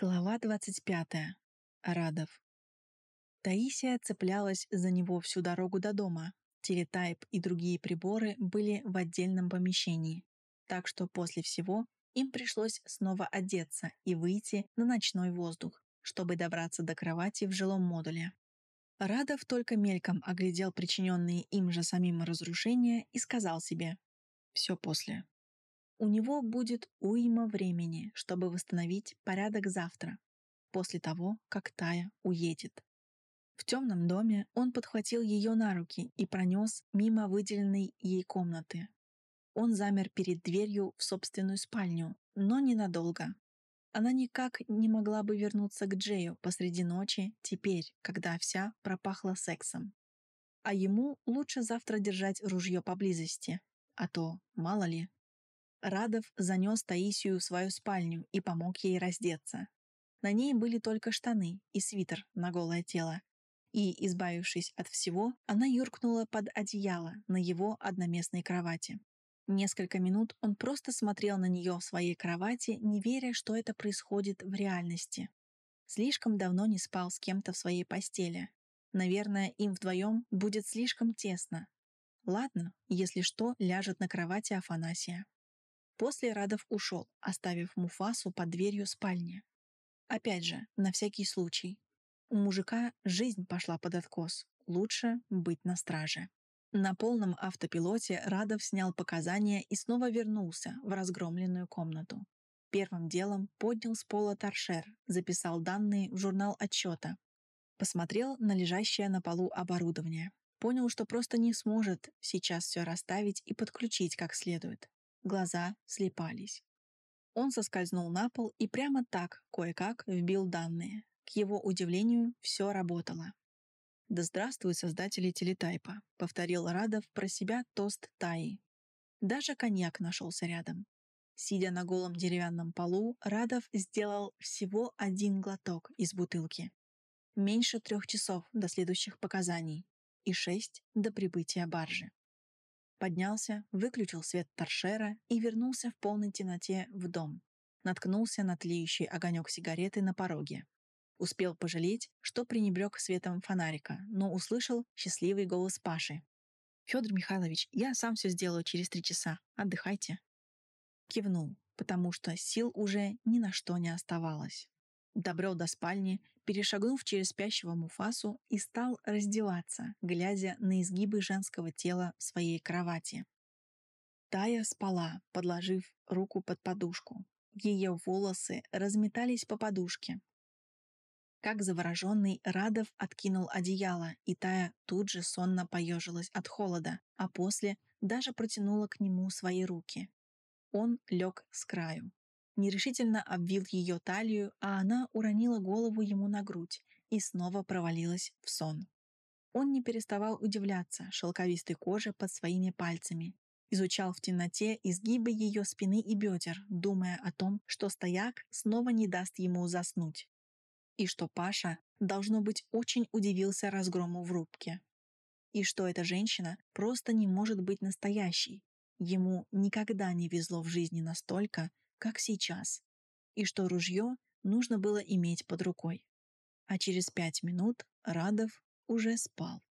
Глава 25. Радов. Таисия цеплялась за него всю дорогу до дома. Телетайп и другие приборы были в отдельном помещении. Так что после всего им пришлось снова одеться и выйти на ночной воздух, чтобы добраться до кровати в жилом модуле. Радов только мельком оглядел причиненные им же самим разрушения и сказал себе «все после». У него будет уйма времени, чтобы восстановить порядок завтра, после того, как Тая уедет. В темном доме он подхватил ее на руки и пронес мимо выделенной ей комнаты. Он замер перед дверью в собственную спальню, но ненадолго. Она никак не могла бы вернуться к Джею посреди ночи, теперь, когда вся пропахла сексом. А ему лучше завтра держать ружье поблизости, а то, мало ли, Радов занес Таисию в свою спальню и помог ей раздеться. На ней были только штаны и свитер на голое тело. И, избавившись от всего, она юркнула под одеяло на его одноместной кровати. Несколько минут он просто смотрел на нее в своей кровати, не веря, что это происходит в реальности. Слишком давно не спал с кем-то в своей постели. Наверное, им вдвоем будет слишком тесно. Ладно, если что, ляжет на кровати Афанасия. После Радов ушел, оставив Муфасу под дверью спальни. Опять же, на всякий случай. У мужика жизнь пошла под откос. Лучше быть на страже. На полном автопилоте Радов снял показания и снова вернулся в разгромленную комнату. Первым делом поднял с пола торшер, записал данные в журнал отчета. Посмотрел на лежащее на полу оборудование. Понял, что просто не сможет сейчас все расставить и подключить как следует глаза слепались. Он соскользнул на пол и прямо так, кое-как, вбил данные. К его удивлению, все работало. «Да здравствуют создатели телетайпа», — повторил Радов про себя тост Таи. Даже коньяк нашелся рядом. Сидя на голом деревянном полу, Радов сделал всего один глоток из бутылки. Меньше трех часов до следующих показаний и шесть до прибытия баржи поднялся, выключил свет торшера и вернулся в полной темноте в дом. Наткнулся на тлеющий огонек сигареты на пороге. Успел пожалеть, что пренебрег светом фонарика, но услышал счастливый голос Паши. «Федор Михайлович, я сам все сделаю через три часа. Отдыхайте». Кивнул, потому что сил уже ни на что не оставалось. Добрел до спальни, перешагнув через спящего Муфасу и стал раздеваться, глядя на изгибы женского тела в своей кровати. Тая спала, подложив руку под подушку. Ее волосы разметались по подушке. Как завороженный, Радов откинул одеяло, и Тая тут же сонно поежилась от холода, а после даже протянула к нему свои руки. Он лег с краю нерешительно обвил ее талию, а она уронила голову ему на грудь и снова провалилась в сон. Он не переставал удивляться шелковистой коже под своими пальцами, изучал в темноте изгибы ее спины и бедер, думая о том, что стояк снова не даст ему заснуть. И что Паша, должно быть, очень удивился разгрому в рубке. И что эта женщина просто не может быть настоящей. Ему никогда не везло в жизни настолько, как сейчас, и что ружье нужно было иметь под рукой. А через пять минут Радов уже спал.